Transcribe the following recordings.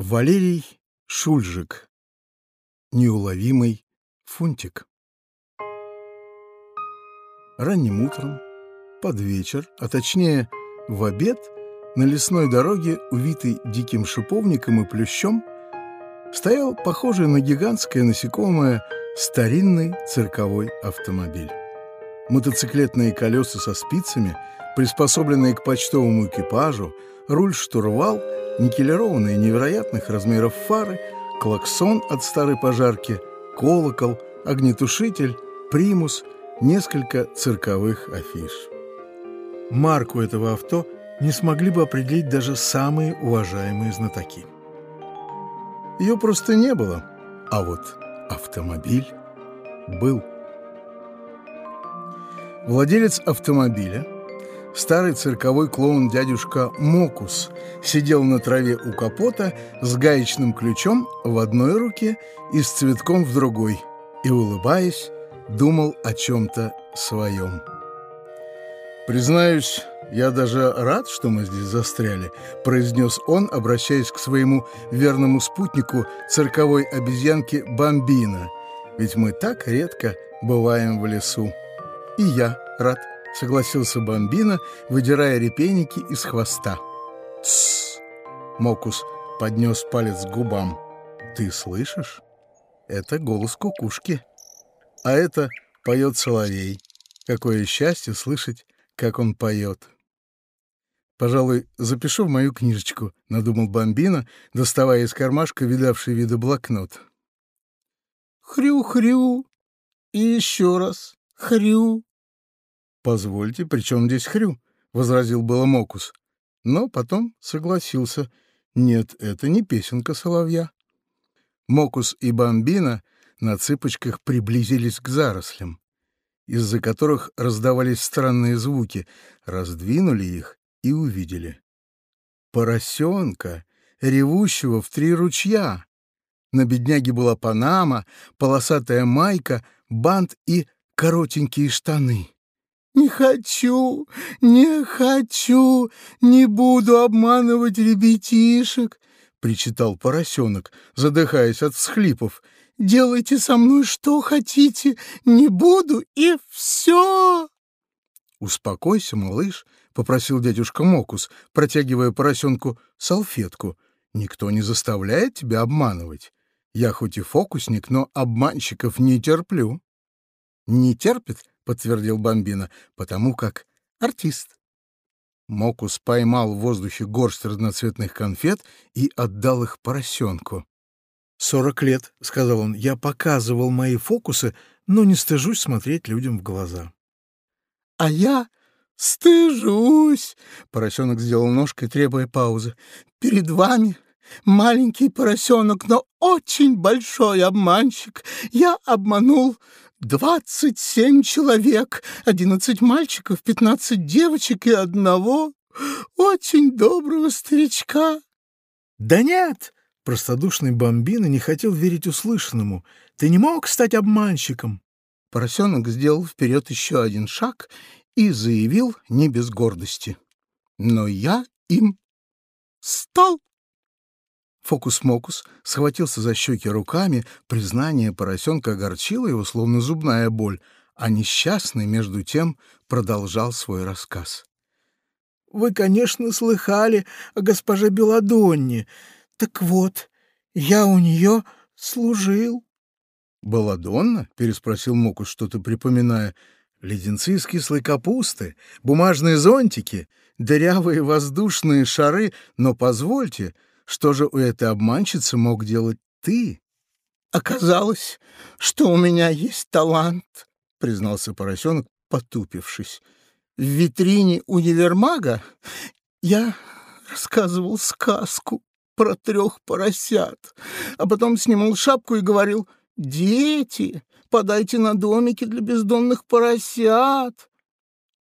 Валерий Шульжик. Неуловимый фунтик. Ранним утром, под вечер, а точнее в обед, на лесной дороге, увитой диким шиповником и плющом, стоял похожий на гигантское насекомое старинный цирковой автомобиль. Мотоциклетные колеса со спицами, приспособленные к почтовому экипажу, руль-штурвал, никелированные невероятных размеров фары, клаксон от старой пожарки, колокол, огнетушитель, примус, несколько цирковых афиш. Марку этого авто не смогли бы определить даже самые уважаемые знатоки. Ее просто не было, а вот автомобиль был. Владелец автомобиля, старый цирковой клоун дядюшка Мокус, сидел на траве у капота с гаечным ключом в одной руке и с цветком в другой, и, улыбаясь, думал о чем-то своем. «Признаюсь, я даже рад, что мы здесь застряли», — произнес он, обращаясь к своему верному спутнику, цирковой обезьянке Бомбина. «Ведь мы так редко бываем в лесу». «И я рад», — согласился Бомбина, выдирая репейники из хвоста. «Тссс!» — Мокус поднес палец к губам. «Ты слышишь? Это голос кукушки. А это поет соловей. Какое счастье слышать, как он поет!» «Пожалуй, запишу в мою книжечку», — надумал Бомбина, доставая из кармашка видавший виды блокнот. «Хрю-хрю! И еще раз хрю!» «Позвольте, при чем здесь хрю?» — возразил было Мокус. Но потом согласился. «Нет, это не песенка соловья». Мокус и Бомбина на цыпочках приблизились к зарослям, из-за которых раздавались странные звуки, раздвинули их и увидели. Поросенка, ревущего в три ручья. На бедняге была панама, полосатая майка, бант и коротенькие штаны. «Не хочу, не хочу, не буду обманывать ребятишек», — причитал поросенок, задыхаясь от всхлипов. «Делайте со мной что хотите, не буду, и все!» «Успокойся, малыш», — попросил дядюшка Мокус, протягивая поросенку салфетку. «Никто не заставляет тебя обманывать. Я хоть и фокусник, но обманщиков не терплю». «Не терпит?» Подтвердил Бомбина, потому как артист. Мокус поймал в воздухе горсть разноцветных конфет и отдал их поросенку. «Сорок лет», — сказал он, — «я показывал мои фокусы, но не стыжусь смотреть людям в глаза». «А я стыжусь», — поросенок сделал ножкой, требуя паузы. «Перед вами маленький поросенок, но очень большой обманщик. Я обманул Двадцать семь человек, одиннадцать мальчиков, пятнадцать девочек и одного очень доброго старичка. — Да нет! — простодушный бомбина не хотел верить услышанному. — Ты не мог стать обманщиком. Поросенок сделал вперед еще один шаг и заявил не без гордости. — Но я им стал. Фокус-мокус схватился за щеки руками, признание поросенка огорчило его, словно зубная боль, а несчастный, между тем, продолжал свой рассказ. «Вы, конечно, слыхали о госпоже Беладонне. Так вот, я у нее служил». «Беладонна?» — переспросил Мокус, что-то припоминая. «Леденцы из кислой капусты, бумажные зонтики, дырявые воздушные шары, но позвольте...» Что же у этой обманщицы мог делать ты? Оказалось, что у меня есть талант, признался поросенок, потупившись. В витрине универмага я рассказывал сказку про трех поросят, а потом снимал шапку и говорил «Дети, подайте на домики для бездомных поросят».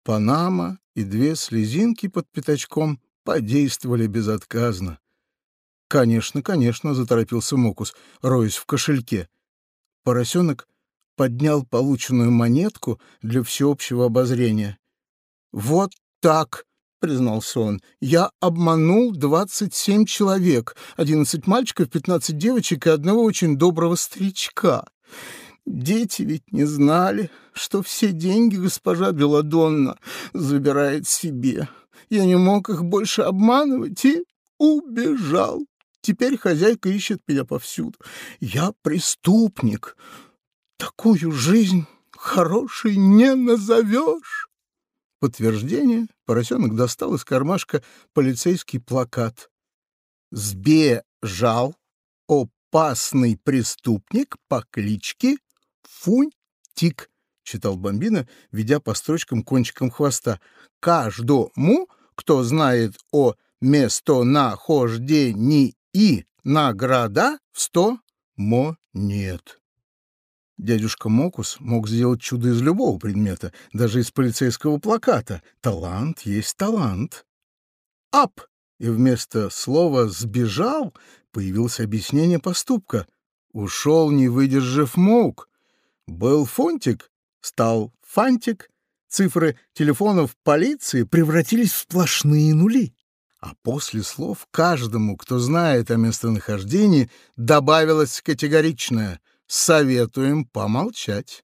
Панама и две слезинки под пятачком подействовали безотказно. «Конечно, конечно», — заторопился Мокус, роясь в кошельке. Поросенок поднял полученную монетку для всеобщего обозрения. «Вот так!» признался он, — «я обманул двадцать семь человек, одиннадцать мальчиков, пятнадцать девочек и одного очень доброго старичка. Дети ведь не знали, что все деньги госпожа Беладонна забирает себе. Я не мог их больше обманывать и убежал. Теперь хозяйка ищет меня повсюду. Я преступник. Такую жизнь хорошей не назовешь. Подтверждение поросенок достал из кармашка полицейский плакат. «Сбежал опасный преступник по кличке Фунтик», — читал Бомбина, ведя по строчкам кончиком хвоста. «Каждому, кто знает о местонахождении награда в сто монет». Дядюшка Мокус мог сделать чудо из любого предмета, даже из полицейского плаката. Талант есть талант. «Ап!» И вместо слова «сбежал» появилось объяснение поступка. Ушел, не выдержав мук. Был фунтик, стал фантик. Цифры телефонов полиции превратились в сплошные нули. А после слов каждому, кто знает о местонахождении, добавилось категоричное — советуем помолчать.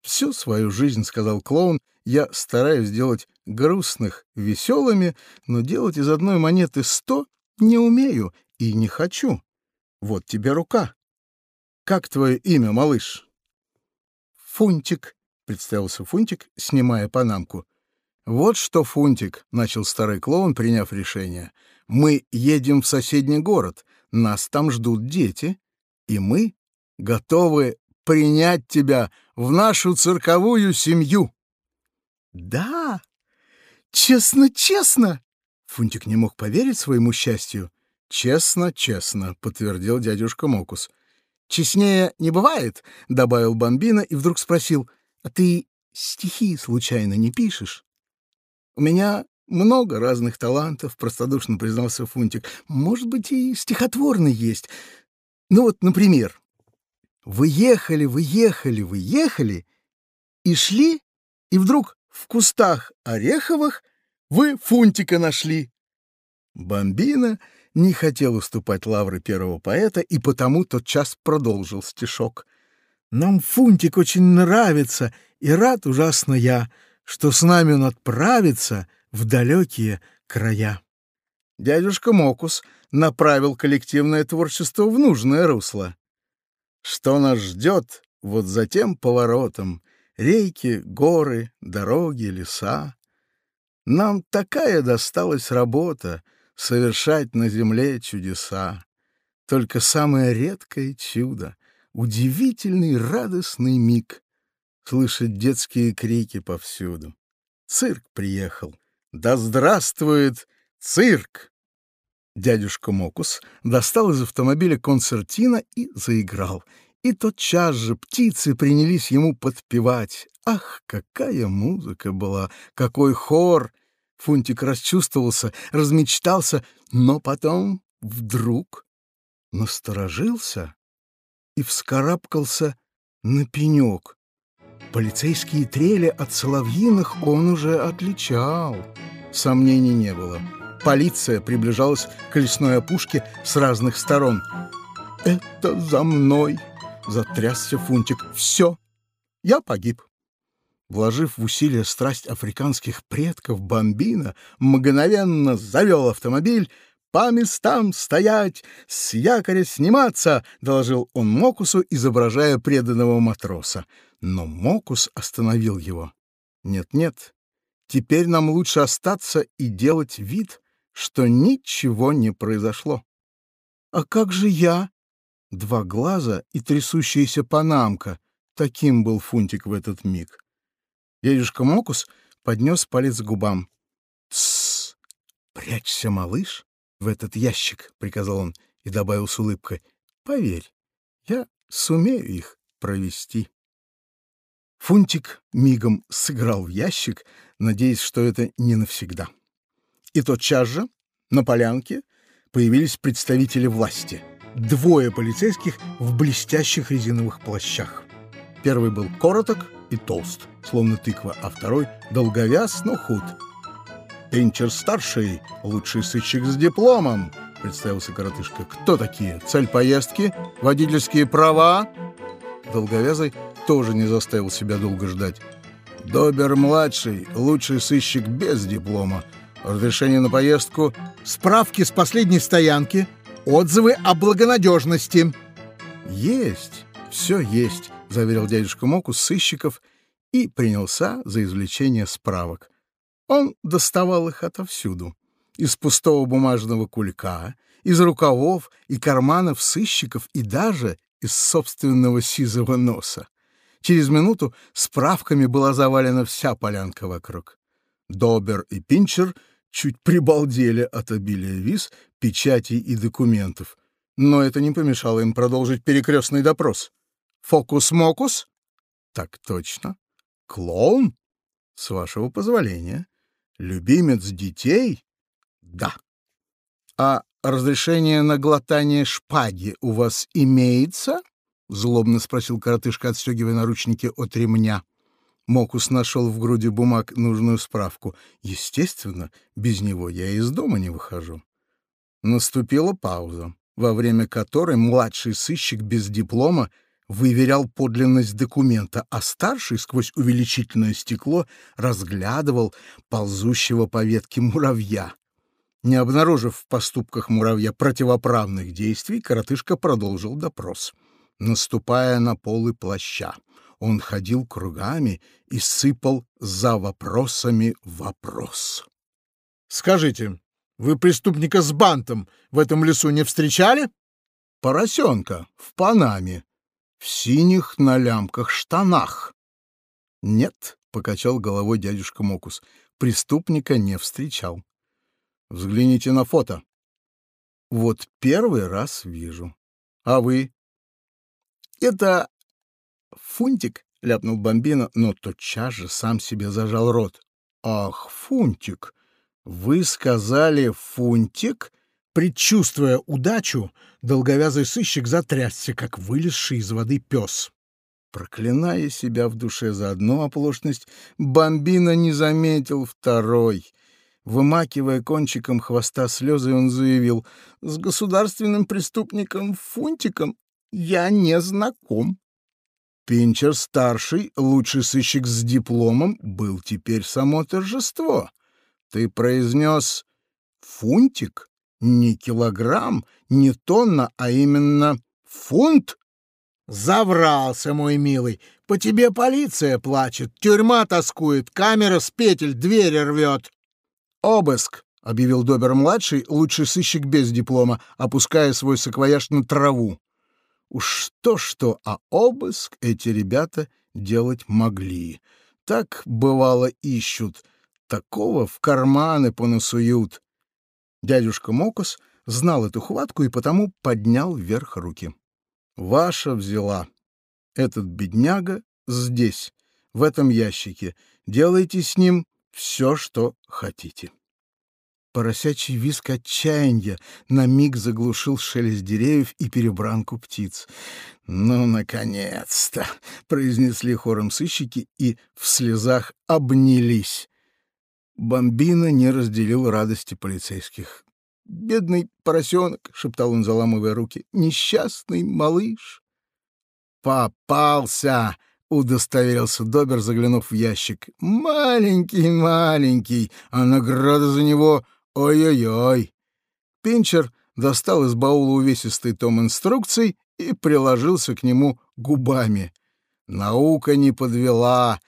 Всю свою жизнь, — сказал клоун, — я стараюсь сделать грустных веселыми, но делать из одной монеты сто не умею и не хочу. Вот тебе рука. Как твое имя, малыш? Фунтик, — представился Фунтик, снимая панамку. Вот что, Фунтик, — начал старый клоун, приняв решение. Мы едем в соседний город, нас там ждут дети, и мы готовы принять тебя в нашу цирковую семью. Да, честно-честно. Фунтик не мог поверить своему счастью. Честно-честно, подтвердил дядюшка Мокус. Честнее не бывает, добавил Бомбина и вдруг спросил: "А ты стихи случайно не пишешь?" "У меня много разных талантов", простодушно признался Фунтик. "Может быть, и стихотворный есть. Ну вот, например, вы ехали, вы ехали, вы ехали и шли, и вдруг в кустах ореховых вы фунтика нашли. Бомбина не хотел уступать лавры первого поэта и потому тот час продолжил стишок. «Нам фунтик очень нравится, и рад ужасно я, что с нами он отправится в далекие края». Дядюшка Мокус направил коллективное творчество в нужное русло. Что нас ждет вот за тем поворотом? Рейки, горы, дороги, леса. Нам такая досталась работа — совершать на земле чудеса. Только самое редкое чудо, удивительный радостный миг — слышать детские крики повсюду. Цирк приехал. Да здравствует цирк! Дядюшка Мокус достал из автомобиля концертину и заиграл. И тотчас же птицы принялись ему подпевать. Ах, какая музыка была! Какой хор! Фунтик расчувствовался, размечтался, но потом вдруг насторожился и вскарабкался на пенек. Полицейские трели от соловьиных он уже отличал. Сомнений не было. Полиция приближалась к лесной опушке с разных сторон. «Это за мной!» — затрясся Фунтик. «Все! Я погиб!» Вложив в усилия страсть африканских предков, Бомбина мгновенно завел автомобиль. «По местам стоять! С якоря сниматься!» — доложил он Мокусу, изображая преданного матроса. Но Мокус остановил его. «Нет-нет, теперь нам лучше остаться и делать вид, что ничего не произошло. «А как же я?» Два глаза и трясущаяся панамка. Таким был Фунтик в этот миг. Дядюшка Мокус поднес палец к губам. «Тссс! Прячься, малыш, в этот ящик!» — приказал он и добавил с улыбкой. «Поверь, я сумею их провести». Фунтик мигом сыграл в ящик, надеясь, что это не навсегда. И тотчас же на полянке появились представители власти. Двое полицейских в блестящих резиновых плащах. Первый был короток и толст, словно тыква, а второй долговяз, но худ. Пинчер-старший, лучший сыщик с дипломом», — представился коротышка. «Кто такие? Цель поездки? Водительские права?» Долговязый тоже не заставил себя долго ждать. «Добер-младший, лучший сыщик без диплома. Разрешение на поездку, справки с последней стоянки, отзывы о благонадежности». «Есть, все есть», — заверил дядюшка Мокус сыщиков и принялся за извлечение справок. Он доставал их отовсюду. Из пустого бумажного кулька, из рукавов и карманов сыщиков и даже из собственного сизого носа. Через минуту справками была завалена вся полянка вокруг. Добер и Пинчер чуть прибалдели от обилия виз, печатей и документов. Но это не помешало им продолжить перекрестный допрос. «Фокус-мокус?» «Так точно. Клоун?» «С вашего позволения. Любимец детей?» «Да». «А разрешение на глотание шпаги у вас имеется?» — злобно спросил коротышка, отстегивая наручники от ремня. Мокус нашел в груди бумаг нужную справку. Естественно, без него я из дома не выхожу. Наступила пауза, во время которой младший сыщик без диплома выверял подлинность документа, а старший сквозь увеличительное стекло разглядывал ползущего по ветке муравья. Не обнаружив в поступках муравья противоправных действий, коротышка продолжил допрос. Наступая на полы плаща, он ходил кругами и сыпал за вопросами вопрос. «Скажите, вы преступника с бантом в этом лесу не встречали?» «Поросенка в Панаме, в синих на лямках штанах». «Нет», — покачал головой дядюшка Мокус, — «преступника не встречал». «Взгляните на фото». «Вот первый раз вижу. А вы?» «Это «Фунтик!» — ляпнул Бомбина, но тотчас же сам себе зажал рот. «Ах, Фунтик! Вы сказали Фунтик?» Предчувствуя удачу, долговязый сыщик затрясся, как вылезший из воды пес. Проклиная себя в душе за одну оплошность, Бомбина не заметил второй. Вымакивая кончиком хвоста слезы, он заявил, «С государственным преступником Фунтиком я не знаком». Пинчер-старший, лучший сыщик с дипломом, был теперь само торжество. Ты произнес «фунтик», не килограмм, не тонна, а именно фунт? Заврался, мой милый. По тебе полиция плачет, тюрьма тоскует, камера с петель двери рвет. Обыск, — объявил Добер-младший, лучший сыщик без диплома, опуская свой саквояж на траву. Уж то-что, а обыск эти ребята делать могли. Так, бывало, ищут, такого в карманы понасуют. Дядюшка Мокос знал эту хватку и потому поднял вверх руки. «Ваша взяла. Этот бедняга здесь, в этом ящике. Делайте с ним все, что хотите». Поросячий виск отчаяния на миг заглушил шелест деревьев и перебранку птиц. «Ну, наконец-то!» — произнесли хором сыщики и в слезах обнялись. Бомбина не разделил радости полицейских. «Бедный поросенок!» — шептал он, заламывая руки. «Несчастный малыш!» «Попался!» — удостоверился Добер, заглянув в ящик. «Маленький, маленький, а награда за него Ой-ой-ой. Пинчер достал из баула увесистый том инструкций и приложился к нему губами. Наука не подвела.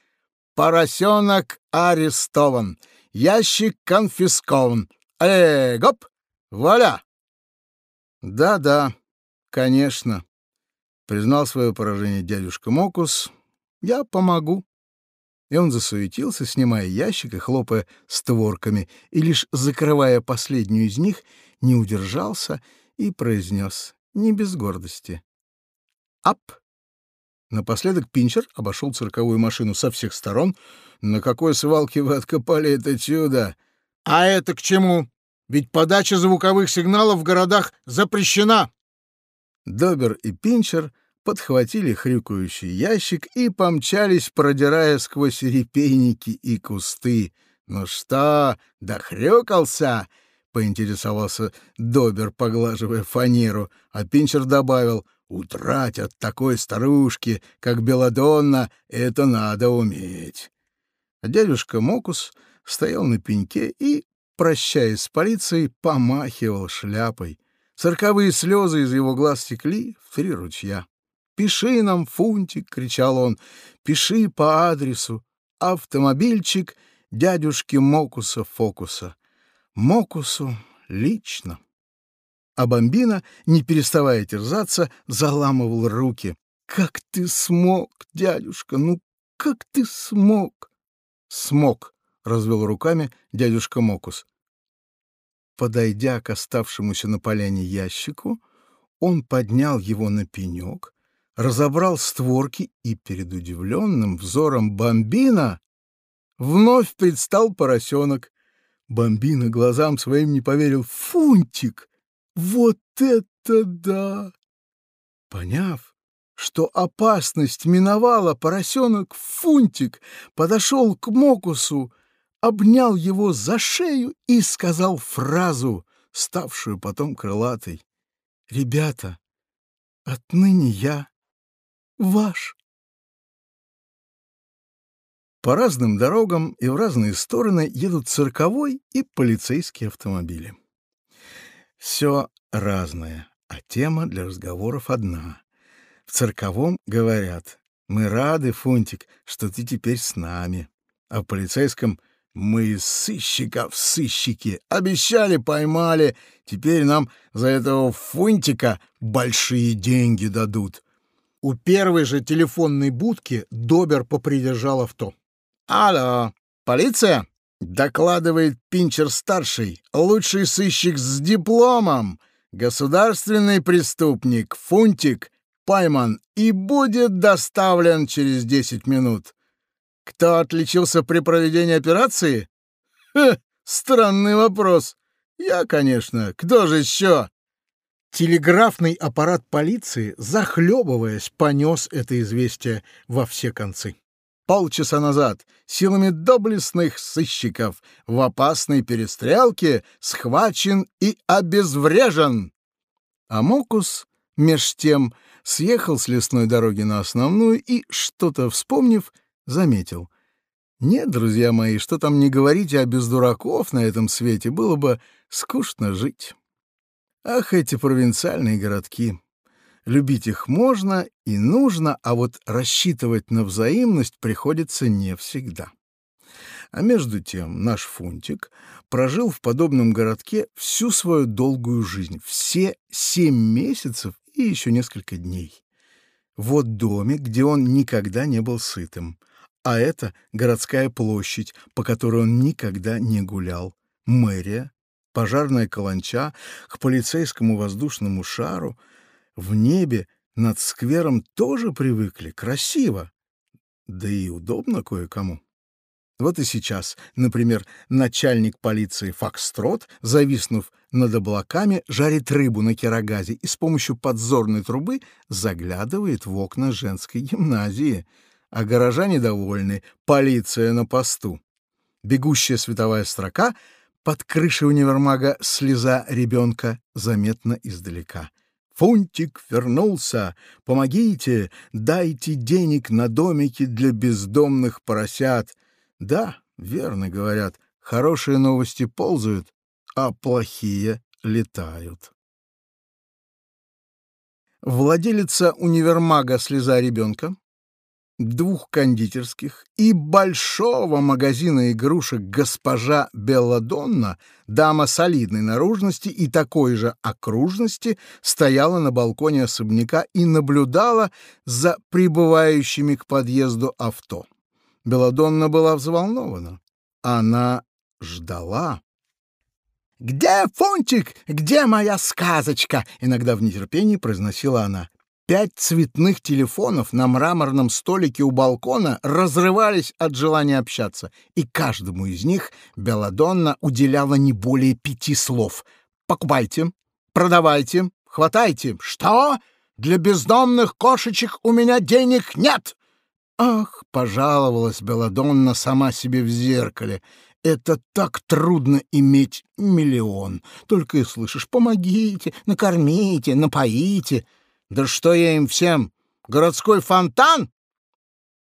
Поросенок арестован. Ящик конфискован. Эй, гоп! Вуаля! Да-да, конечно, признал свое поражение дядюшка Мокус. Я помогу и он засуетился, снимая ящик и хлопая створками, и лишь закрывая последнюю из них, не удержался и произнес, не без гордости. «Ап!» Напоследок Пинчер обошел цирковую машину со всех сторон. «На какой свалке вы откопали это чудо?» «А это к чему? Ведь подача звуковых сигналов в городах запрещена!» Добер и Пинчер подхватили хрюкающий ящик и помчались, продирая сквозь репейники и кусты, Ну что, дохрюкался?» — поинтересовался Добер, поглаживая фанеру, а Пинчер добавил, «Утрать от такой старушки, как Беладонна, это надо уметь». Дядюшка Мокус стоял на пеньке и, прощаясь с полицией, помахивал шляпой. Цирковые слезы из его глаз текли в три ручья. «Пиши нам, Фунтик!» — кричал он. «Пиши по адресу. Автомобильчик дядюшки Мокуса-Фокуса. Мокусу лично». А Бомбина, не переставая терзаться, заламывал руки. «Как ты смог, дядюшка? Ну, как ты смог?» «Смог», — развел руками дядюшка Мокус. Подойдя к оставшемуся на поляне ящику, он поднял его на пенек, разобрал створки и перед удивленным взором Бомбина вновь предстал поросенок. Бомбина глазам своим не поверил. «Фунтик! Вот это да!» Поняв, что опасность миновала, поросенок Фунтик подошел к Мокусу, обнял его за шею и сказал фразу, ставшую потом крылатой. «Ребята, отныне я ваш». По разным дорогам и в разные стороны едут цирковой и полицейские автомобили. Все разное, а тема для разговоров одна. В цирковом говорят «Мы рады, Фунтик, что ты теперь с нами», а в полицейском «Мы из сыщиков сыщики, обещали, поймали, теперь нам за этого Фунтика большие деньги дадут». У первой же телефонной будки Добер попридержал авто. «Алло, полиция?» — докладывает Пинчер-старший, лучший сыщик с дипломом. Государственный преступник Фунтик пойман и будет доставлен через десять минут. Кто отличился при проведении операции? Хе, странный вопрос. Я, конечно. Кто же еще? Телеграфный аппарат полиции, захлебываясь, понес это известие во все концы полчаса назад силами доблестных сыщиков в опасной перестрелке схвачен и обезврежен. А Мокус, меж тем, съехал с лесной дороги на основную и, что-то вспомнив, заметил. «Нет, друзья мои, что там не говорите, а без дураков на этом свете было бы скучно жить. Ах, эти провинциальные городки! Любить их можно и нужно, а вот рассчитывать на взаимность приходится не всегда. А между тем наш Фунтик прожил в подобном городке всю свою долгую жизнь, все семь месяцев и еще несколько дней. Вот домик, где он никогда не был сытым, а это городская площадь, по которой он никогда не гулял, мэрия, пожарная каланча, к полицейскому воздушному шару — в небе над сквером тоже привыкли, красиво, да и удобно кое-кому. Вот и сейчас, например, начальник полиции Фокстрот, зависнув над облаками, жарит рыбу на керогазе и с помощью подзорной трубы заглядывает в окна женской гимназии. А горожане довольны, полиция на посту. Бегущая световая строка под крышей универмага слеза ребенка заметна издалека — Фунтик вернулся. Помогите, дайте денег на домики для бездомных поросят. Да, верно говорят, хорошие новости ползают, а плохие летают. Владелица универмага «Слеза ребенка» двух кондитерских и большого магазина игрушек госпожа Белладонна, дама солидной наружности и такой же окружности, стояла на балконе особняка и наблюдала за прибывающими к подъезду авто. Белладонна была взволнована. Она ждала. «Где Фунтик? Где моя сказочка?» — иногда в нетерпении произносила она. Пять цветных телефонов на мраморном столике у балкона разрывались от желания общаться, и каждому из них Беладонна уделяла не более пяти слов. «Покупайте, продавайте, хватайте. Что? Для бездомных кошечек у меня денег нет!» «Ах!» — пожаловалась Беладонна сама себе в зеркале. Это так трудно иметь миллион. Только и слышишь «помогите», «накормите», «напоите». Да что я им всем? Городской фонтан?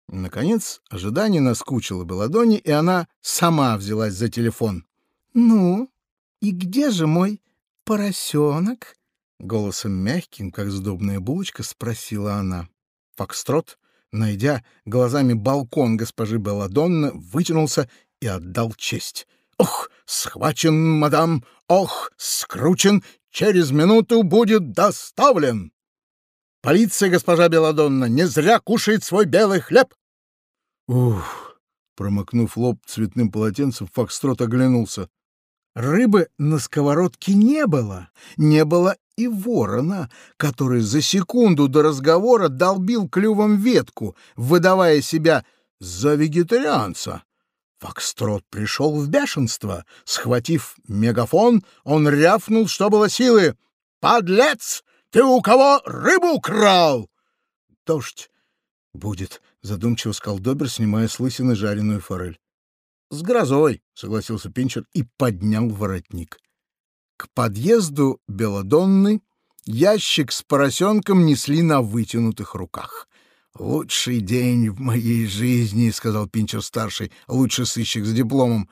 Наконец, ожидание наскучило Беладоне, и она сама взялась за телефон. «Ну, и где же мой поросенок?» Голосом мягким, как сдобная булочка, спросила она. Фокстрот, найдя глазами балкон госпожи Белладонна, вытянулся и отдал честь. «Ох, схвачен, мадам! Ох, скручен! Через минуту будет доставлен!» «Полиция, госпожа Беладонна, не зря кушает свой белый хлеб!» Ух! Промокнув лоб цветным полотенцем, Фокстрот оглянулся. Рыбы на сковородке не было, не было и ворона, который за секунду до разговора долбил клювом ветку, выдавая себя за вегетарианца. Фокстрот пришел в бешенство. Схватив мегафон, он рявкнул, что было силы. «Подлец! Ты у кого рыбу украл?» «Дождь будет», — задумчиво сказал Добер, снимая с лысины жареную форель. «С грозой», — согласился Пинчер и поднял воротник. К подъезду Беладонны ящик с поросенком несли на вытянутых руках. «Лучший день в моей жизни», — сказал Пинчер-старший, лучший сыщик с дипломом.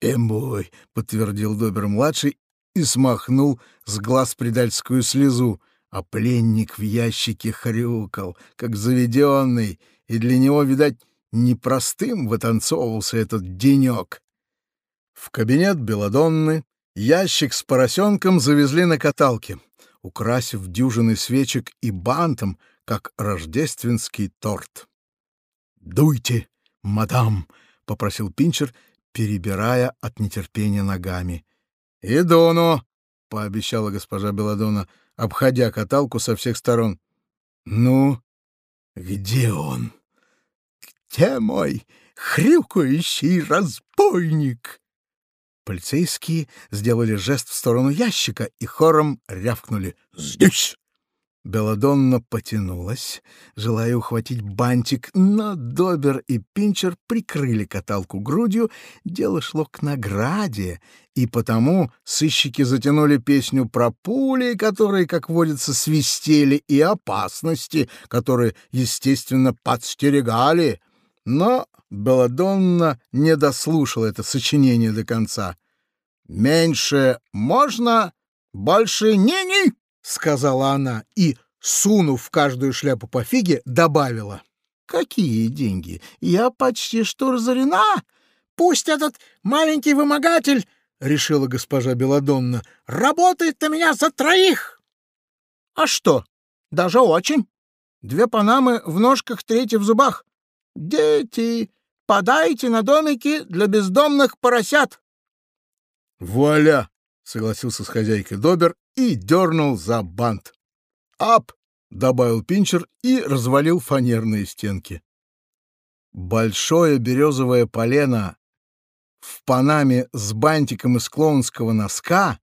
«Эмбой», — подтвердил Добер-младший и смахнул с глаз предательскую слезу, а пленник в ящике хрюкал, как заведенный, и для него, видать, непростым вытанцовывался этот денек. В кабинет Беладонны ящик с поросенком завезли на каталке, украсив дюжины свечек и бантом, как рождественский торт. «Дуйте, мадам!» — попросил Пинчер, перебирая от нетерпения ногами. «Иду, ну!» — пообещала госпожа Беладона, обходя каталку со всех сторон. «Ну, где он? Где мой хрюкающий разбойник?» Полицейские сделали жест в сторону ящика и хором рявкнули «Здесь!». Беладонна потянулась, желая ухватить бантик, но Добер и Пинчер прикрыли каталку грудью, дело шло к награде, и потому сыщики затянули песню про пули, которые, как водится, свистели, и опасности, которые, естественно, подстерегали. Но Беладонна не дослушала это сочинение до конца. «Меньше можно, больше не-не!» — сказала она и, сунув в каждую шляпу по фиге, добавила. «Какие деньги? Я почти что разорена. Пусть этот маленький вымогатель, — решила госпожа Беладонна, — работает на меня за троих!» «А что? Даже очень. Две панамы в ножках, третья в зубах. Дети, подайте на домики для бездомных поросят!» «Вуаля!» — согласился с хозяйкой Добер и дернул за бант. «Ап!» — добавил Пинчер и развалил фанерные стенки. Большое березовое полено в панаме с бантиком из клоунского носка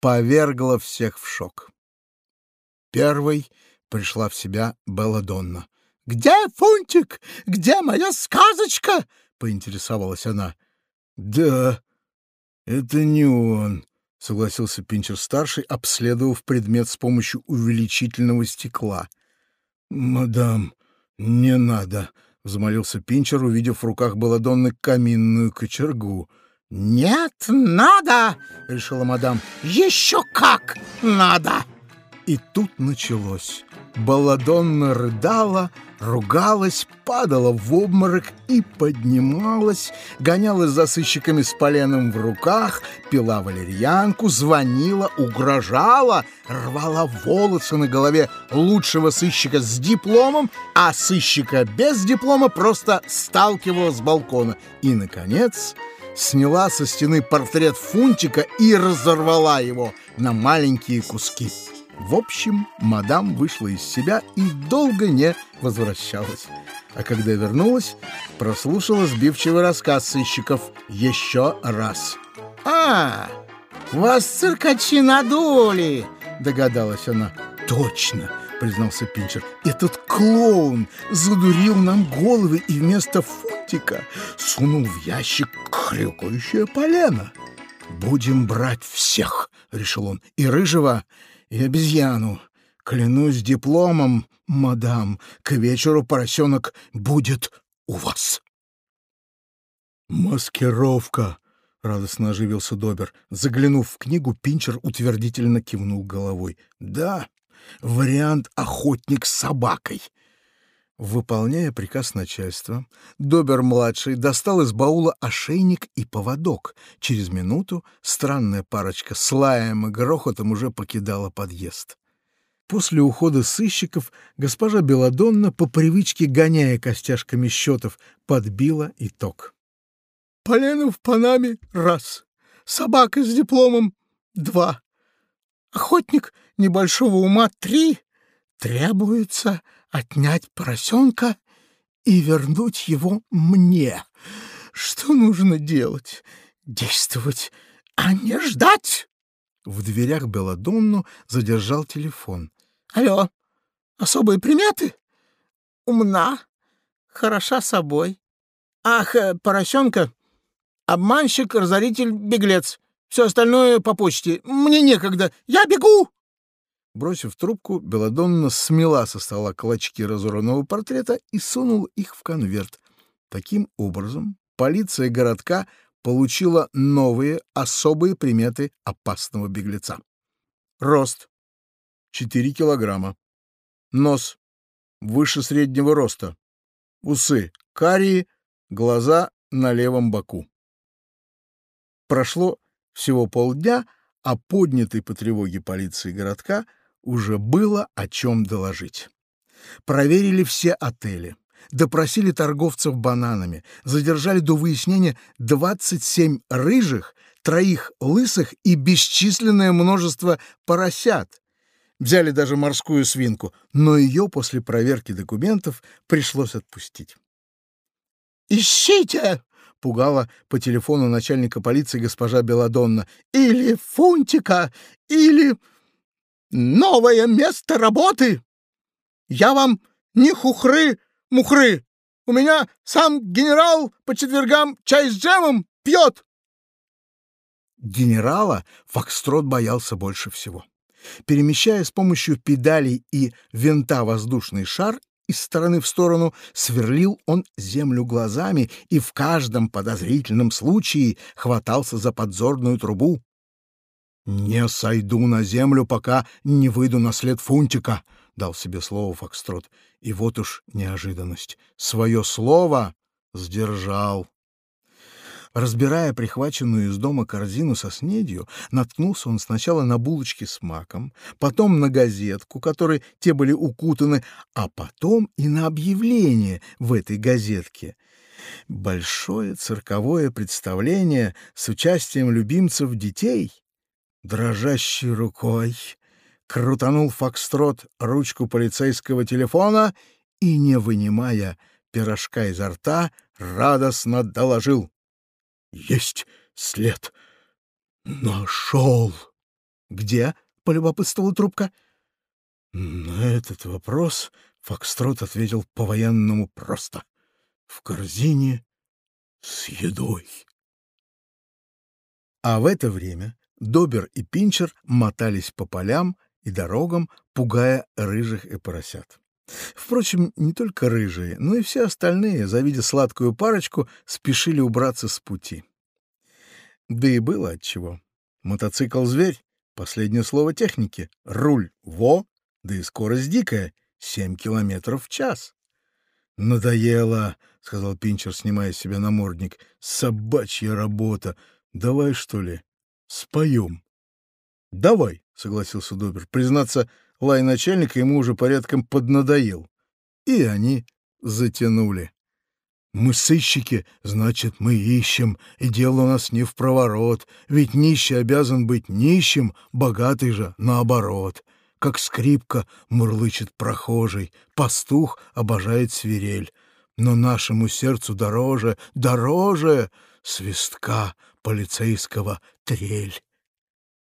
повергло всех в шок. Первой пришла в себя Белладонна. «Где Фунтик? Где моя сказочка?» — поинтересовалась она. «Да, это не он», — согласился Пинчер-старший, обследовав предмет с помощью увеличительного стекла. «Мадам, не надо», — взмолился Пинчер, увидев в руках Баладонны каминную кочергу. «Нет, надо!» — решила мадам. «Еще как надо!» И тут началось. Баладонна рыдала, ругалась, падала в обморок и поднималась, гонялась за сыщиками с поленом в руках, пила валерьянку, звонила, угрожала, рвала волосы на голове лучшего сыщика с дипломом, а сыщика без диплома просто сталкивала с балкона. И, наконец, сняла со стены портрет Фунтика и разорвала его на маленькие куски. В общем, мадам вышла из себя и долго не возвращалась. А когда вернулась, прослушала сбивчивый рассказ сыщиков еще раз. «А, вас циркачи надули!» — догадалась она. «Точно!» — признался Пинчер. «Этот клоун задурил нам головы и вместо фунтика сунул в ящик хрюкающее полено». «Будем брать всех», — решил он, — «и рыжего, и обезьяну. Клянусь дипломом, мадам, к вечеру поросенок будет у вас». «Маскировка!» — радостно оживился Добер. Заглянув в книгу, Пинчер утвердительно кивнул головой. «Да, вариант «охотник с собакой». Выполняя приказ начальства, Добер-младший достал из баула ошейник и поводок. Через минуту странная парочка с лаем и грохотом уже покидала подъезд. После ухода сыщиков госпожа Беладонна, по привычке гоняя костяшками счетов, подбила итог. Полено в Панаме — раз. Собака с дипломом — два. Охотник небольшого ума — три. Требуется отнять поросенка и вернуть его мне. Что нужно делать? Действовать, а не ждать. В дверях Беладонну задержал телефон. Алло, особые приметы? Умна, хороша собой. Ах, э, поросенка Обманщик, разоритель, беглец. Все остальное по почте. Мне некогда. Я бегу!» Бросив трубку, Беладонна смела со стола клочки разорванного портрета и сунула их в конверт. Таким образом, полиция городка получила новые особые приметы опасного беглеца. Рост — 4 килограмма. Нос — выше среднего роста. Усы — карие, глаза на левом боку. Прошло всего полдня, а поднятой по тревоге полиции городка уже было о чем доложить. Проверили все отели, допросили торговцев бананами, задержали до выяснения 27 рыжих, троих лысых и бесчисленное множество поросят. Взяли даже морскую свинку, но ее после проверки документов пришлось отпустить. «Ищите!» пугала по телефону начальника полиции госпожа Беладонна. «Или фунтика, или новое место работы! Я вам не хухры-мухры! У меня сам генерал по четвергам чай с джемом пьет!» Генерала Фокстрот боялся больше всего. Перемещая с помощью педалей и винта воздушный шар, из стороны в сторону, сверлил он землю глазами и в каждом подозрительном случае хватался за подзорную трубу. «Не сойду на землю, пока не выйду на след Фунтика», — дал себе слово Фокстрот. И вот уж неожиданность. Свое слово сдержал. Разбирая прихваченную из дома корзину со снедью, наткнулся он сначала на булочки с маком, потом на газетку, которой те были укутаны, а потом и на объявление в этой газетке. Большое цирковое представление с участием любимцев детей. Дрожащей рукой крутанул Фокстрот ручку полицейского телефона и, не вынимая пирожка изо рта, радостно доложил — есть след. Нашел. Где? полюбопытствовала трубка. На этот вопрос Фокстрот ответил по-военному просто. В корзине с едой. А в это время Добер и Пинчер мотались по полям и дорогам, пугая рыжих и поросят. Впрочем, не только рыжие, но и все остальные, завидя сладкую парочку, спешили убраться с пути. Да и было отчего. Мотоцикл — зверь, последнее слово техники, руль — во, да и скорость дикая — семь километров в час. «Надоело», — сказал Пинчер, снимая с себя намордник. «Собачья работа. Давай, что ли, споем?» «Давай», — согласился Добер. Признаться, лай начальника ему уже порядком поднадоел. И они затянули. Мы сыщики, значит, мы ищем, и дело у нас не в проворот, ведь нищий обязан быть нищим, богатый же наоборот. Как скрипка мурлычет прохожий, пастух обожает свирель. Но нашему сердцу дороже, дороже свистка полицейского трель.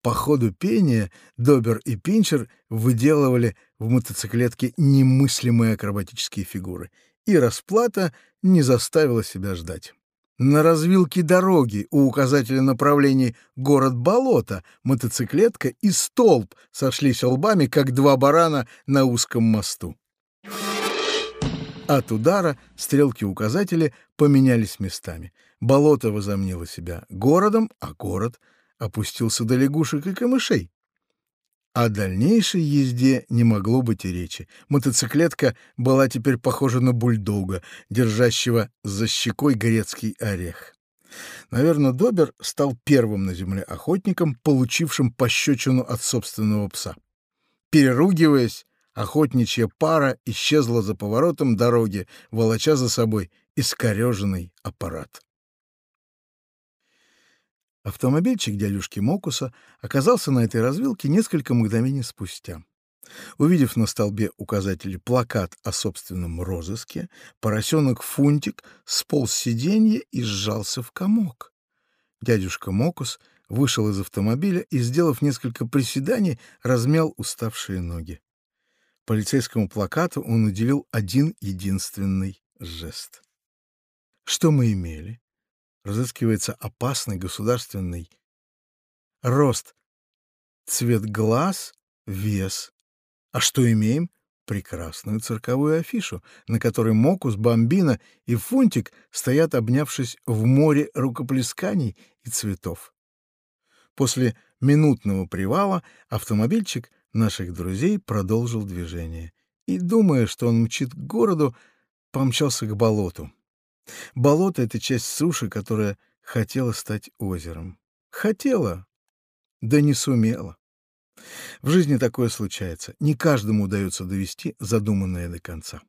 По ходу пения Добер и Пинчер выделывали в мотоциклетке немыслимые акробатические фигуры, и расплата не заставила себя ждать. На развилке дороги у указателя направлений город-болото мотоциклетка и столб сошлись лбами, как два барана на узком мосту. От удара стрелки указателя поменялись местами. Болото возомнило себя городом, а город опустился до лягушек и камышей. О дальнейшей езде не могло быть и речи. Мотоциклетка была теперь похожа на бульдога, держащего за щекой грецкий орех. Наверное, Добер стал первым на земле охотником, получившим пощечину от собственного пса. Переругиваясь, охотничья пара исчезла за поворотом дороги, волоча за собой искореженный аппарат. Автомобильчик дядюшки Мокуса оказался на этой развилке несколько мгновений спустя. Увидев на столбе указателя плакат о собственном розыске, поросенок Фунтик сполз с сиденья и сжался в комок. Дядюшка Мокус вышел из автомобиля и, сделав несколько приседаний, размял уставшие ноги. Полицейскому плакату он уделил один единственный жест. Что мы имели? Разыскивается опасный государственный рост, цвет глаз, вес. А что имеем? Прекрасную цирковую афишу, на которой Мокус, Бомбина и Фунтик стоят, обнявшись в море рукоплесканий и цветов. После минутного привала автомобильчик наших друзей продолжил движение и, думая, что он мчит к городу, помчался к болоту. Болото — это часть суши, которая хотела стать озером. Хотела, да не сумела. В жизни такое случается. Не каждому удается довести задуманное до конца.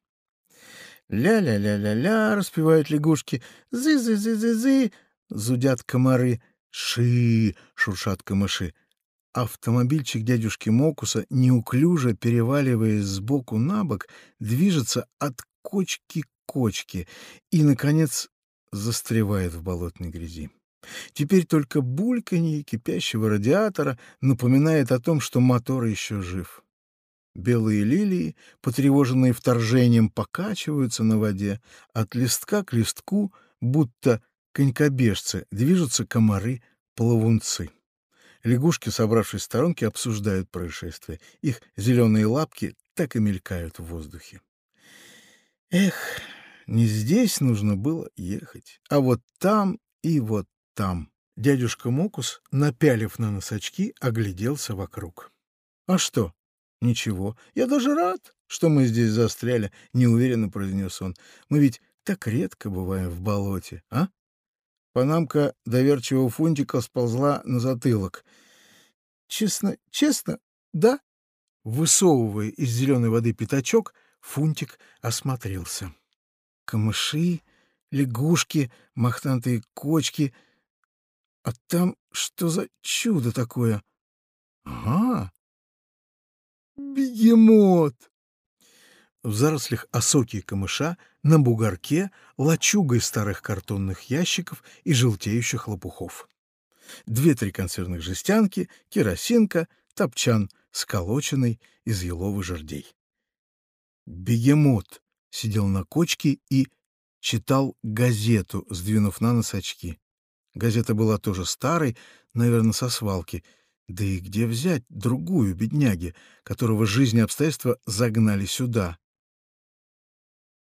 «Ля-ля-ля-ля-ля», — распевают лягушки, «зы-зы-зы-зы-зы», — зудят комары, «ши», — шуршат камыши. Автомобильчик дядюшки Мокуса, неуклюже переваливаясь сбоку на бок, движется от кочки кочки и, наконец, застревает в болотной грязи. Теперь только бульканье кипящего радиатора напоминает о том, что мотор еще жив. Белые лилии, потревоженные вторжением, покачиваются на воде. От листка к листку, будто конькобежцы, движутся комары-плавунцы. Лягушки, собравшись в сторонке, обсуждают происшествие. Их зеленые лапки так и мелькают в воздухе. Эх, не здесь нужно было ехать, а вот там и вот там. Дядюшка Мокус, напялив на нос очки, огляделся вокруг. — А что? — Ничего. Я даже рад, что мы здесь застряли, — неуверенно произнес он. — Мы ведь так редко бываем в болоте, а? Панамка доверчивого фунтика сползла на затылок. — Честно, честно, да? Высовывая из зеленой воды пятачок, Фунтик осмотрелся. Камыши, лягушки, мохнатые кочки. А там что за чудо такое? Ага. Бегемот! В зарослях осоки и камыша, на бугорке, лачугой старых картонных ящиков и желтеющих лопухов. Две-три консервных жестянки, керосинка, топчан, сколоченный из еловых жердей. Бегемот сидел на кочке и читал газету, сдвинув на нос очки. Газета была тоже старой, наверное, со свалки. Да и где взять другую бедняги, которого жизнь и обстоятельства загнали сюда?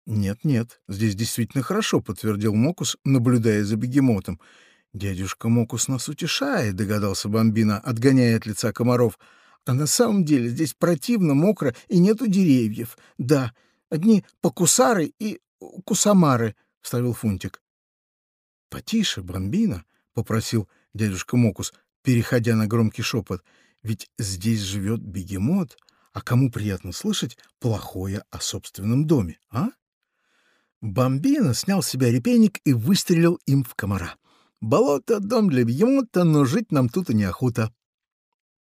«Нет-нет, здесь действительно хорошо», — подтвердил Мокус, наблюдая за бегемотом. «Дядюшка Мокус нас утешает», — догадался Бомбина, отгоняя от лица комаров — а на самом деле здесь противно, мокро и нету деревьев. Да, одни покусары и кусамары, — вставил Фунтик. — Потише, бомбина, — попросил дядюшка Мокус, переходя на громкий шепот. — Ведь здесь живет бегемот, а кому приятно слышать плохое о собственном доме, а? Бомбина снял с себя репейник и выстрелил им в комара. «Болото — дом для бегемота, но жить нам тут и неохота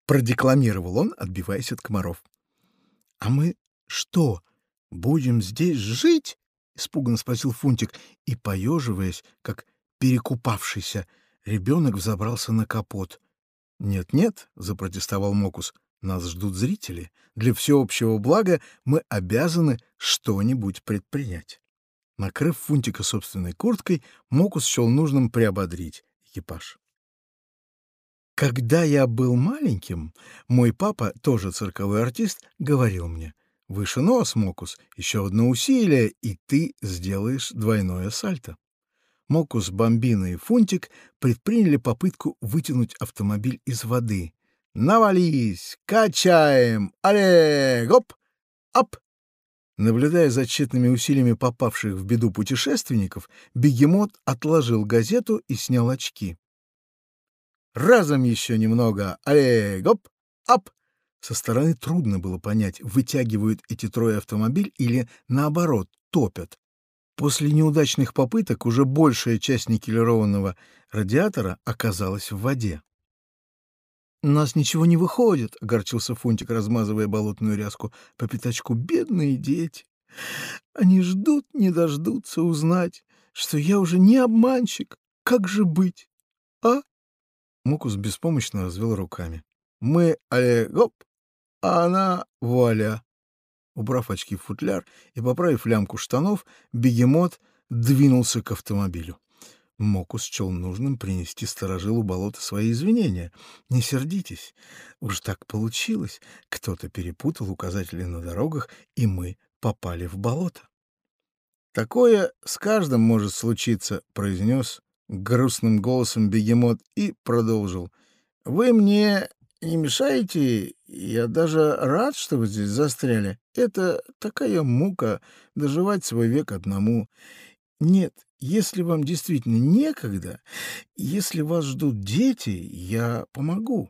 продекламировал он, отбиваясь от комаров. — А мы что, будем здесь жить? — испуганно спросил Фунтик, и, поеживаясь, как перекупавшийся, ребенок взобрался на капот. «Нет-нет», — запротестовал Мокус, — «нас ждут зрители. Для всеобщего блага мы обязаны что-нибудь предпринять». Накрыв Фунтика собственной курткой, Мокус счел нужным приободрить экипаж. Когда я был маленьким, мой папа, тоже цирковой артист, говорил мне, «Выше нос, Мокус, еще одно усилие, и ты сделаешь двойное сальто». Мокус, Бомбина и Фунтик предприняли попытку вытянуть автомобиль из воды. «Навались! Качаем! Але! Гоп! Ап!» Наблюдая за тщетными усилиями попавших в беду путешественников, бегемот отложил газету и снял очки. Разом еще немного. Эй, гоп, ап. Со стороны трудно было понять, вытягивают эти трое автомобиль или, наоборот, топят. После неудачных попыток уже большая часть никелированного радиатора оказалась в воде. «У нас ничего не выходит», — огорчился Фунтик, размазывая болотную ряску по пятачку. «Бедные дети! Они ждут, не дождутся узнать, что я уже не обманщик. Как же быть, а?» Мукус беспомощно развел руками. «Мы, але, гоп, а она вуаля!» Убрав очки в футляр и поправив лямку штанов, бегемот двинулся к автомобилю. Мокус счел нужным принести сторожилу болота свои извинения. «Не сердитесь. Уж так получилось. Кто-то перепутал указатели на дорогах, и мы попали в болото». «Такое с каждым может случиться», — произнес грустным голосом бегемот и продолжил. «Вы мне не мешаете? Я даже рад, что вы здесь застряли. Это такая мука — доживать свой век одному. Нет, если вам действительно некогда, если вас ждут дети, я помогу.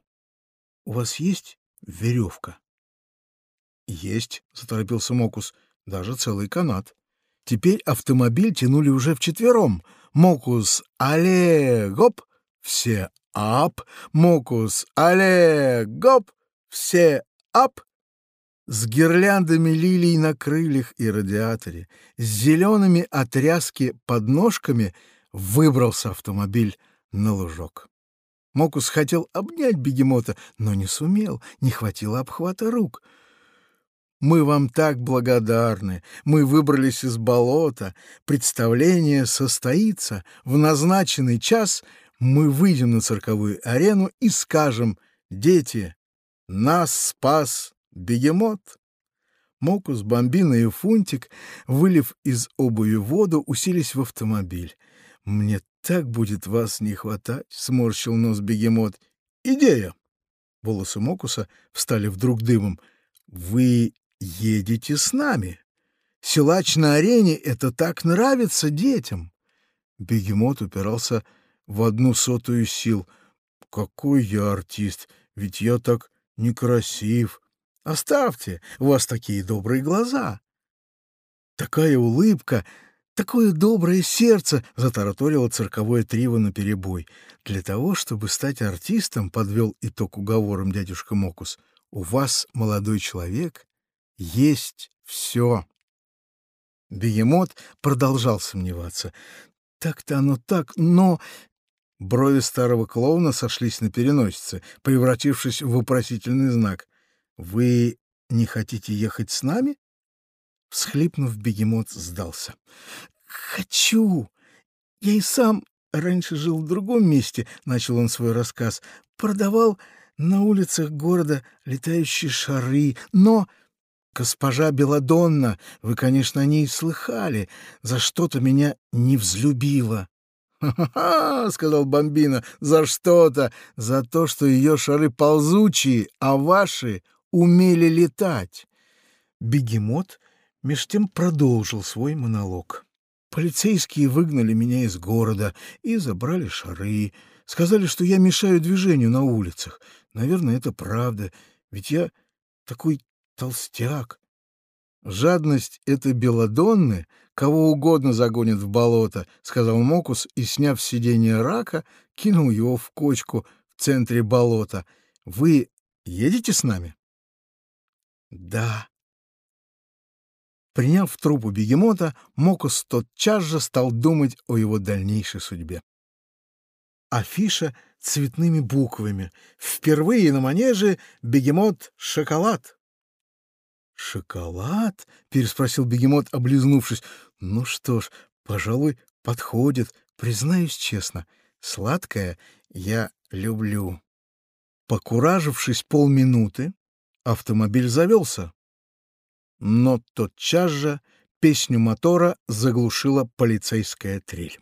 У вас есть веревка?» «Есть», — заторопился Мокус, — «даже целый канат». Теперь автомобиль тянули уже вчетвером — Мокус, але, гоп, все ап, мокус, але, гоп, все ап. С гирляндами лилий на крыльях и радиаторе, с зелеными отряски подножками выбрался автомобиль на лужок. Мокус хотел обнять бегемота, но не сумел, не хватило обхвата рук — мы вам так благодарны. Мы выбрались из болота. Представление состоится. В назначенный час мы выйдем на цирковую арену и скажем «Дети, нас спас бегемот». Мокус, Бомбина и Фунтик, вылив из обуви воду, уселись в автомобиль. «Мне так будет вас не хватать», — сморщил нос бегемот. «Идея!» Волосы Мокуса встали вдруг дымом. «Вы едете с нами. Силач на арене — это так нравится детям. Бегемот упирался в одну сотую сил. Какой я артист, ведь я так некрасив. Оставьте, у вас такие добрые глаза. Такая улыбка, такое доброе сердце, затараторило цирковое триво наперебой. Для того, чтобы стать артистом, подвел итог уговором дядюшка Мокус, у вас, молодой человек, есть все. Бегемот продолжал сомневаться. Так-то оно так, но... Брови старого клоуна сошлись на переносице, превратившись в вопросительный знак. «Вы не хотите ехать с нами?» Всхлипнув, бегемот сдался. «Хочу! Я и сам раньше жил в другом месте», — начал он свой рассказ. «Продавал на улицах города летающие шары, но...» Госпожа Беладонна, вы, конечно, о ней слыхали, за что-то меня не взлюбила. Сказал Бомбина. «За что-то! За то, что ее шары ползучие, а ваши умели летать!» Бегемот меж тем продолжил свой монолог. «Полицейские выгнали меня из города и забрали шары. Сказали, что я мешаю движению на улицах. Наверное, это правда, ведь я такой толстяк. Жадность — это белодонны, кого угодно загонит в болото, — сказал Мокус и, сняв сиденье рака, кинул его в кочку в центре болота. Вы едете с нами? Да. Приняв трупу бегемота, Мокус тотчас же стал думать о его дальнейшей судьбе. афиша цветными буквами. Впервые на манеже бегемот «Шоколад». «Шоколад?» — переспросил бегемот, облизнувшись. «Ну что ж, пожалуй, подходит. Признаюсь честно, сладкое я люблю». Покуражившись полминуты, автомобиль завелся. Но тотчас же песню мотора заглушила полицейская трель.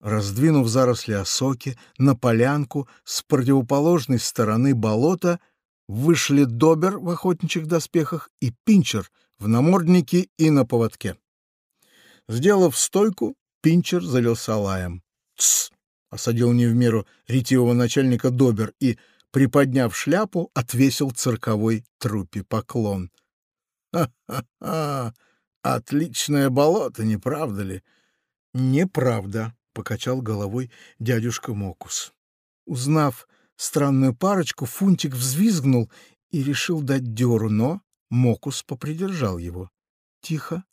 Раздвинув заросли осоки, на полянку с противоположной стороны болота вышли Добер в охотничьих доспехах и Пинчер в наморднике и на поводке. Сделав стойку, Пинчер залился лаем. «Тсс!» — осадил не в меру ретивого начальника Добер и, приподняв шляпу, отвесил цирковой трупе поклон. «Ха-ха-ха! Отличное болото, не правда ли?» «Неправда», — покачал головой дядюшка Мокус. Узнав странную парочку, Фунтик взвизгнул и решил дать дёру, но Мокус попридержал его. «Тихо.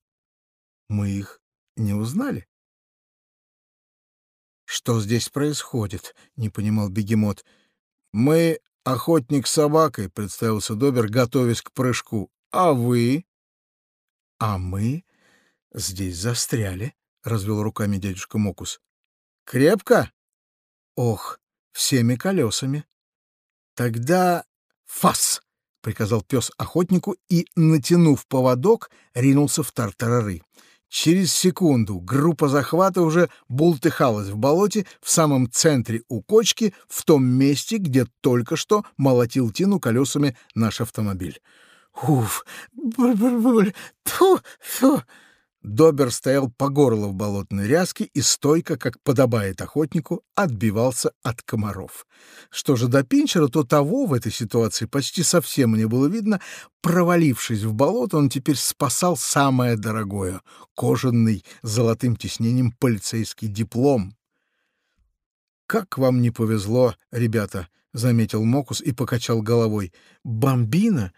Мы их не узнали». «Что здесь происходит?» — не понимал бегемот. «Мы охотник с собакой», — представился Добер, готовясь к прыжку. «А вы?» «А мы здесь застряли», — развел руками дядюшка Мокус. «Крепко?» «Ох, всеми колесами». «Тогда фас!» — приказал пес охотнику и, натянув поводок, ринулся в тартарары. Через секунду группа захвата уже бултыхалась в болоте в самом центре у кочки, в том месте, где только что молотил тину колесами наш автомобиль. «Уф! Буль-буль-буль! Тьфу-тьфу!» Добер стоял по горло в болотной ряске и стойко, как подобает охотнику, отбивался от комаров. Что же до Пинчера, то того в этой ситуации почти совсем не было видно. Провалившись в болото, он теперь спасал самое дорогое — кожаный золотым тиснением полицейский диплом. «Как вам не повезло, ребята!» — заметил Мокус и покачал головой. «Бомбина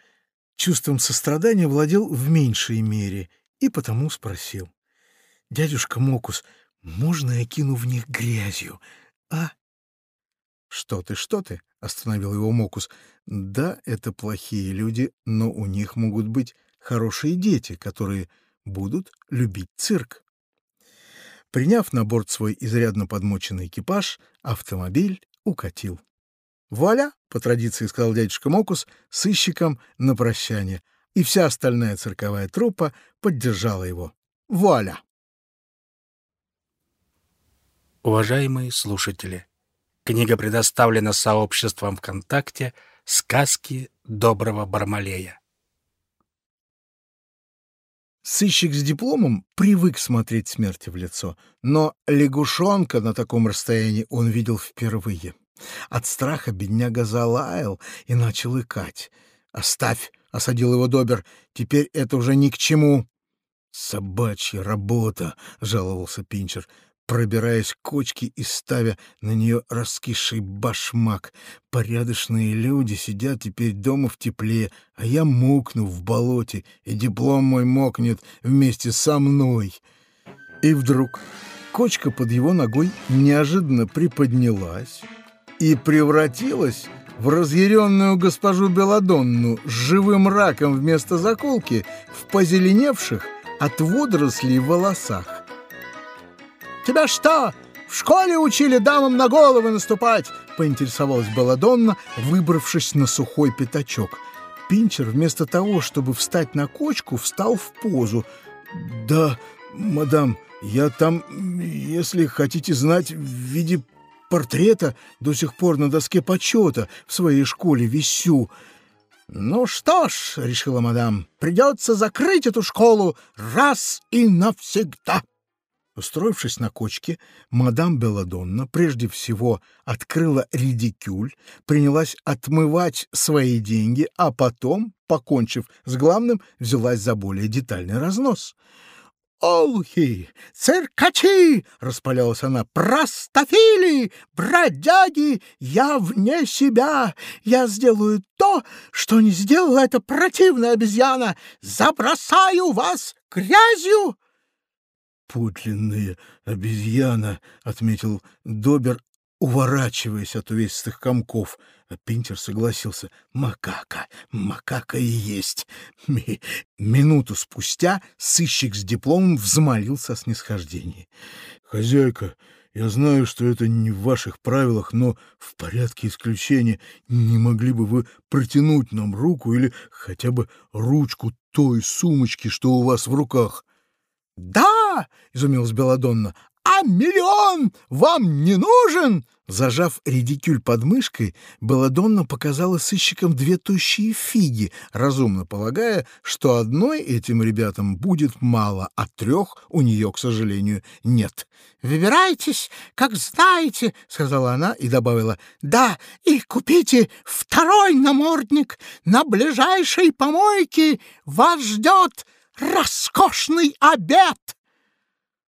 чувством сострадания владел в меньшей мере — и потому спросил. «Дядюшка Мокус, можно я кину в них грязью, а?» «Что ты, что ты?» — остановил его Мокус. «Да, это плохие люди, но у них могут быть хорошие дети, которые будут любить цирк». Приняв на борт свой изрядно подмоченный экипаж, автомобиль укатил. «Вуаля!» — по традиции сказал дядюшка Мокус сыщикам на прощание — и вся остальная цирковая труппа поддержала его. Вуаля! Уважаемые слушатели, книга предоставлена сообществом ВКонтакте «Сказки доброго Бармалея». Сыщик с дипломом привык смотреть смерти в лицо, но лягушонка на таком расстоянии он видел впервые. От страха бедняга залаял и начал икать. «Оставь!» — осадил его Добер. «Теперь это уже ни к чему». «Собачья работа», — жаловался Пинчер, пробираясь к кочке и ставя на нее раскисший башмак. «Порядочные люди сидят теперь дома в тепле, а я мокну в болоте, и диплом мой мокнет вместе со мной». И вдруг кочка под его ногой неожиданно приподнялась и превратилась в разъяренную госпожу Беладонну с живым раком вместо заколки в позеленевших от водорослей волосах. «Тебя что, в школе учили дамам на головы наступать?» — поинтересовалась Беладонна, выбравшись на сухой пятачок. Пинчер вместо того, чтобы встать на кочку, встал в позу. «Да, мадам, я там, если хотите знать, в виде портрета до сих пор на доске почета в своей школе висю. «Ну что ж», — решила мадам, — «придется закрыть эту школу раз и навсегда». Устроившись на кочке, мадам Белладонна прежде всего открыла редикюль, принялась отмывать свои деньги, а потом, покончив с главным, взялась за более детальный разнос — олухи, циркачи!» — распалялась она. «Простофили, бродяги, я вне себя! Я сделаю то, что не сделала эта противная обезьяна! Забросаю вас грязью!» «Подлинная обезьяна!» — отметил Добер, уворачиваясь от увесистых комков. Пинтер согласился. «Макака, макака и есть». Ми Минуту спустя сыщик с дипломом взмолился о снисхождении. «Хозяйка, я знаю, что это не в ваших правилах, но в порядке исключения не могли бы вы протянуть нам руку или хотя бы ручку той сумочки, что у вас в руках?» «Да!» — изумилась Беладонна. «А миллион вам не нужен?» Зажав редикюль под мышкой, Беладонна показала сыщикам две тощие фиги, разумно полагая, что одной этим ребятам будет мало, а трех у нее, к сожалению, нет. «Выбирайтесь, как знаете», — сказала она и добавила, «да, и купите второй намордник. На ближайшей помойке вас ждет роскошный обед!»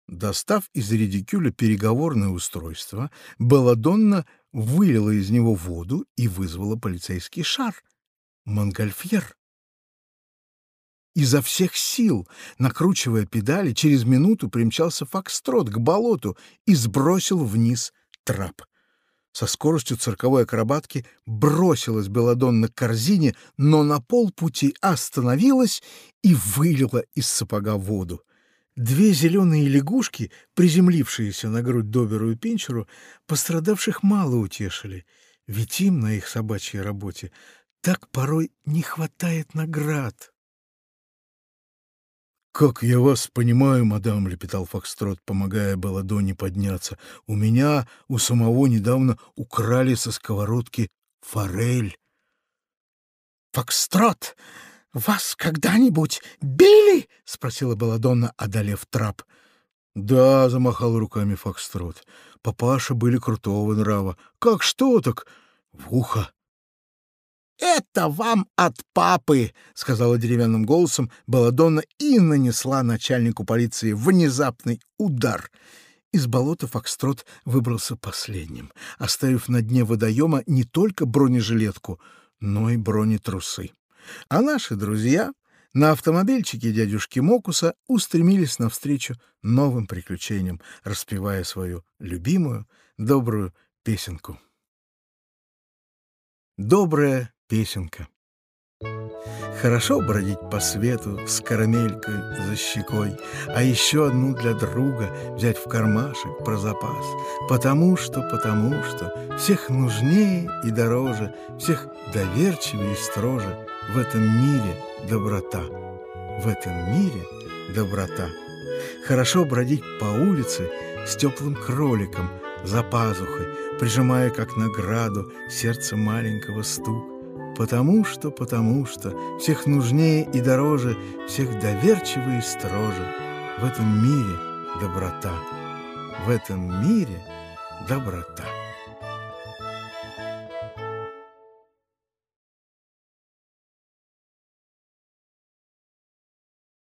Достав из редикюля переговорное устройство, Белладонна вылила из него воду и вызвала полицейский шар. Монгольфьер. Изо всех сил, накручивая педали, через минуту примчался фокстрот к болоту и сбросил вниз трап. Со скоростью цирковой акробатки бросилась Белладонна к корзине, но на полпути остановилась и вылила из сапога воду. Две зеленые лягушки, приземлившиеся на грудь Доберу и Пинчеру, пострадавших мало утешили, ведь им на их собачьей работе так порой не хватает наград. «Как я вас понимаю, мадам», — лепетал Фокстрот, помогая Белладоне подняться, — «у меня у самого недавно украли со сковородки форель». «Фокстрот!» «Вас когда-нибудь били?» — спросила Баладонна, одолев трап. «Да», — замахал руками Фокстрот, — «папаша были крутого нрава. Как что так? В ухо». «Это вам от папы!» — сказала деревянным голосом Баладонна и нанесла начальнику полиции внезапный удар. Из болота Фокстрот выбрался последним, оставив на дне водоема не только бронежилетку, но и бронетрусы. А наши друзья на автомобильчике дядюшки Мокуса устремились навстречу новым приключениям, распевая свою любимую добрую песенку. Добрая песенка. Хорошо бродить по свету с карамелькой за щекой, а еще одну для друга взять в кармашек про запас, потому что, потому что всех нужнее и дороже, всех доверчивее и строже в этом мире доброта. В этом мире доброта. Хорошо бродить по улице с теплым кроликом за пазухой, прижимая как награду сердце маленького стук. Потому что, потому что всех нужнее и дороже, всех доверчивее и строже. В этом мире доброта. В этом мире доброта.